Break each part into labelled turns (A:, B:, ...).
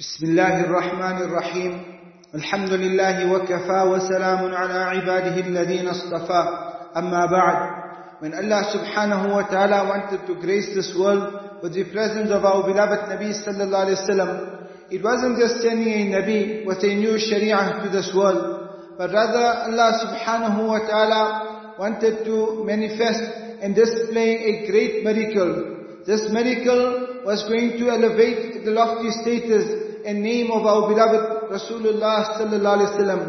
A: بسم الله الرحمن الرحيم الحمد لله وكفى وسلام على عباده الذين اصطفى أما بعد When Allah subhanahu wa ta'ala wanted to grace this world with the presence of our beloved Nabi sallallahu alayhi wasallam, it wasn't just sending a Nabi with a new Sharia to this world, but rather Allah subhanahu wa ta'ala wanted to manifest and display a great miracle. This miracle was going to elevate the lofty status and name of our beloved Rasulullah sallallahu alaihi wasallam.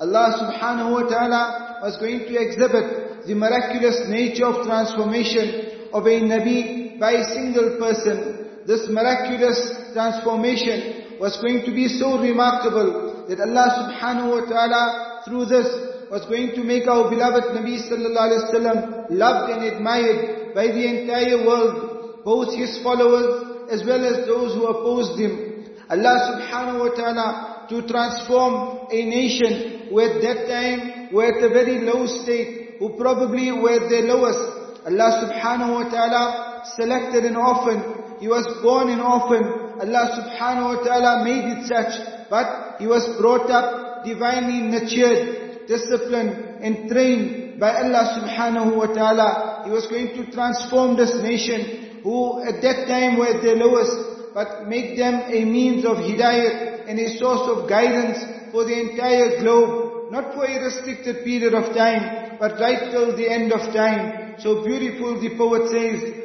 A: Allah subhanahu wa ta'ala was going to exhibit the miraculous nature of transformation of a Nabi by a single person. This miraculous transformation was going to be so remarkable that Allah subhanahu wa ta'ala through this was going to make our beloved Nabi sallallahu alaihi wasallam loved and admired by the entire world, both his followers as well as those who opposed him. Allah subhanahu wa ta'ala to transform a nation who at that time were at a very low state, who probably were the lowest. Allah subhanahu wa ta'ala selected an orphan. He was born an orphan. Allah subhanahu wa ta'ala made it such. But he was brought up, divinely nurtured, disciplined and trained by Allah subhanahu wa ta'ala. He was going to transform this nation who at that time were at the lowest, but make them a means of hidayat and a source of guidance for the entire globe, not for a restricted period of time, but right till the end of time. So beautiful the poet says,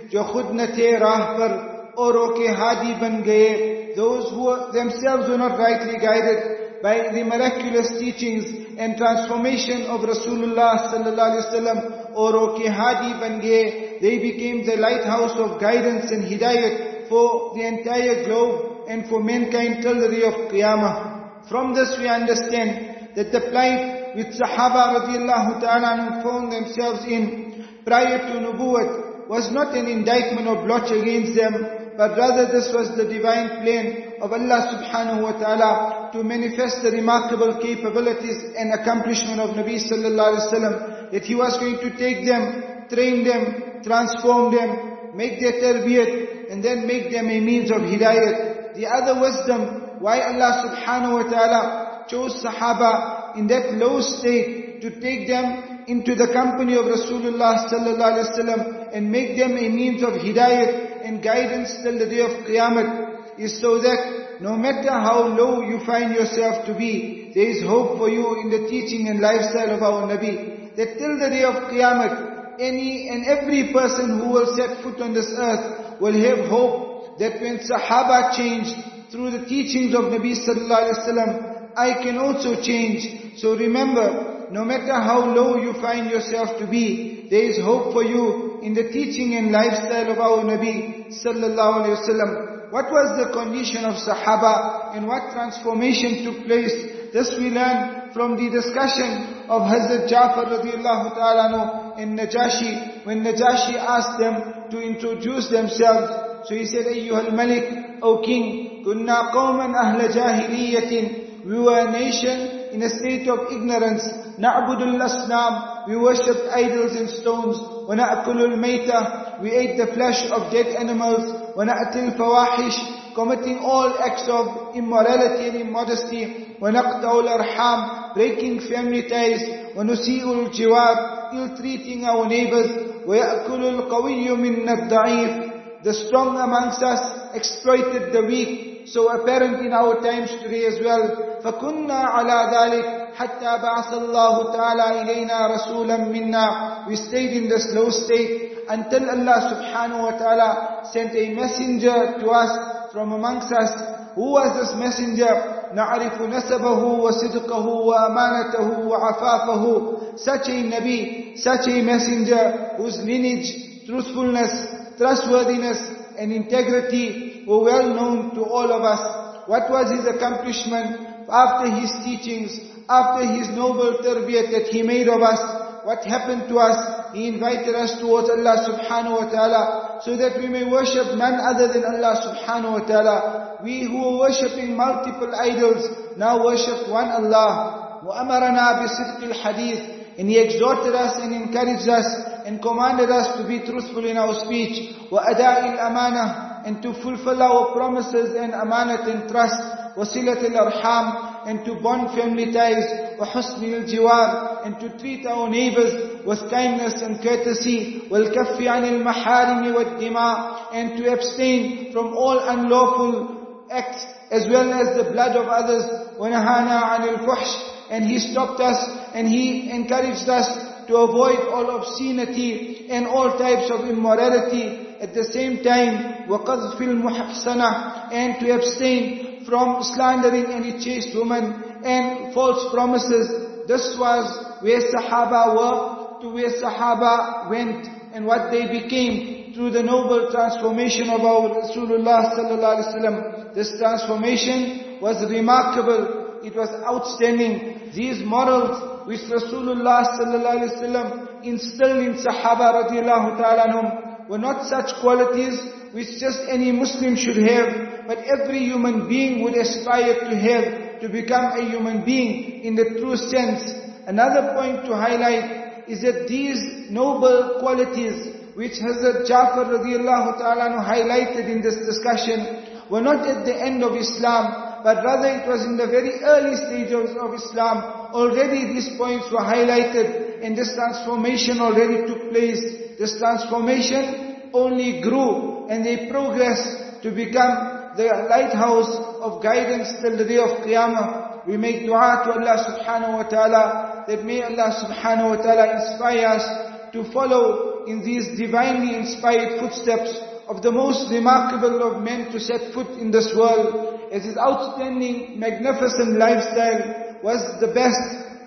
A: auro ke hadi ban gaye. Those who themselves were not rightly guided by the miraculous teachings and transformation of Rasulullah sallallahu alaihi wasallam, auro ke hadi ban gaye. They became the lighthouse of guidance and hidayat for the entire globe and for mankind till the day of Qiyamah. From this we understand that the plight which Sahaba radiallahu ta'ala found themselves in prior to Nubuwwat was not an indictment or blotch against them, but rather this was the divine plan of Allah subhanahu wa ta'ala to manifest the remarkable capabilities and accomplishment of Nabi sallallahu alaihi wasallam, that He was going to take them, train them, transform them, make their tarbiyat, and then make them a means of hidayat. The other wisdom, why Allah subhanahu wa ta'ala chose Sahaba in that low state to take them into the company of Rasulullah sallallahu alaihi wasallam and make them a means of hidayat and guidance till the day of Qiyamah is so that no matter how low you find yourself to be, there is hope for you in the teaching and lifestyle of our Nabi. That till the day of Qiyamah, any and every person who will set foot on this earth will have hope that when Sahaba changed through the teachings of Nabi sallallahu alaihi wasallam, I can also change. So remember, no matter how low you find yourself to be, there is hope for you in the teaching and lifestyle of our Nabi sallallahu alayhi wasallam. What was the condition of Sahaba and what transformation took place? This we learn from the discussion of Hazrat Jafar radiallahu ta'ala in Najashi, when Najashi asked them to introduce themselves. So he said, Ayyuhal Malik, O King, kunna qawman ahla jahiliyatin we were a nation in a state of ignorance. نَعْبُدُ الْأَصْنَامِ We worshipped idols and stones. وَنَأْكُلُ الْمَيْتَةِ We ate the flesh of dead animals. وَنَأْتِي الْفَوَاحِشِ Committing all acts of immorality and immodesty. وَنَقْتَعُ الْأَرْحَامِ Breaking family ties. وَنُسِيءُ الْجِوَابِ Ill-treating our neighbors. وَيَأْكُلُ الْقَوِيُّ مِنَّ الضَّعِيفِ The strong amongst us exploited the weak so apparent in our times today as well. فكنا على ذلك حتى بعث الله تعالى إلينا رسولا منا. We stayed in this low state until Allah subhanahu wa ta'ala sent a messenger to us from amongst us. Who was this messenger? نعرف نسبه وصدقه وأمانته وعفافه Such a Nabi, such a messenger whose lineage, truthfulness, trustworthiness and integrity were well known to all of us. What was his accomplishment? after his teachings, after his noble tarbiyat that he made of us, what happened to us? He invited us towards Allah subhanahu wa ta'ala so that we may worship none other than Allah subhanahu wa ta'ala. We who were worshipping multiple idols now worship one Allah. وَأَمَرَنَا بِصِدْقِ الْحَدِيثِ And He exhorted us and encouraged us and commanded us to be truthful in our speech. وَأَدَاءِ الْأَمَانَةِ And to fulfill our promises and amanat and trust. وصلة الأرحام, and to bond family ties, وحسن الجوار, and to treat our neighbors with kindness and courtesy, والكف عن المحارم والدماء, and to abstain from all unlawful acts as well as the blood of others, ونهانا عن الفحش, and he stopped us and he encouraged us to avoid all obscenity and all types of immorality. At the same time, وَقَذْفِ الْمُحْسَنَةِ and to abstain from slandering any chaste woman and false promises. This was where Sahaba were, to where Sahaba went and what they became through the noble transformation of our Rasulullah sallallahu alaihi wasallam. This transformation was remarkable. It was outstanding. These morals which Rasulullah sallallahu alaihi wasallam instilled in Sahaba radiallahu ta'ala were not such qualities which just any Muslim should have, but every human being would aspire to have, to become a human being in the true sense. Another point to highlight is that these noble qualities which Hazrat Jafar radiallahu ta'ala highlighted in this discussion were not at the end of Islam, but rather it was in the very early stages of Islam. Already these points were highlighted and this transformation already took place. This transformation only grew and they progressed to become the lighthouse of guidance till the day of Qiyamah. We make dua to Allah subhanahu wa ta'ala that may Allah subhanahu wa ta'ala inspire us to follow in these divinely inspired footsteps of the most remarkable of men to set foot in this world, as his outstanding, magnificent lifestyle was the best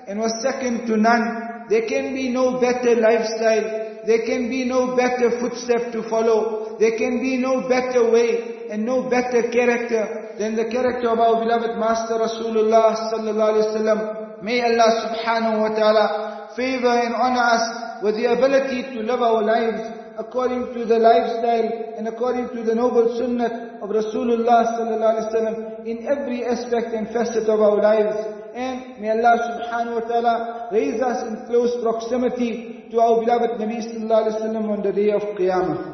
A: and was second to none. There can be no better lifestyle, there can be no better footstep to follow, there can be no better way and no better character than the character of our beloved Master Rasulullah sallallahu alaihi wasallam. May Allah subhanahu wa ta'ala favor and honor us with the ability to live our lives according to the lifestyle and according to the noble sunnah of Rasulullah sallallahu alaihi wasallam in every aspect and facet of our lives. And may Allah subhanahu wa ta'ala raise us in close proximity to our beloved Nabi sallallahu alaihi wasallam on the day of Qiyamah.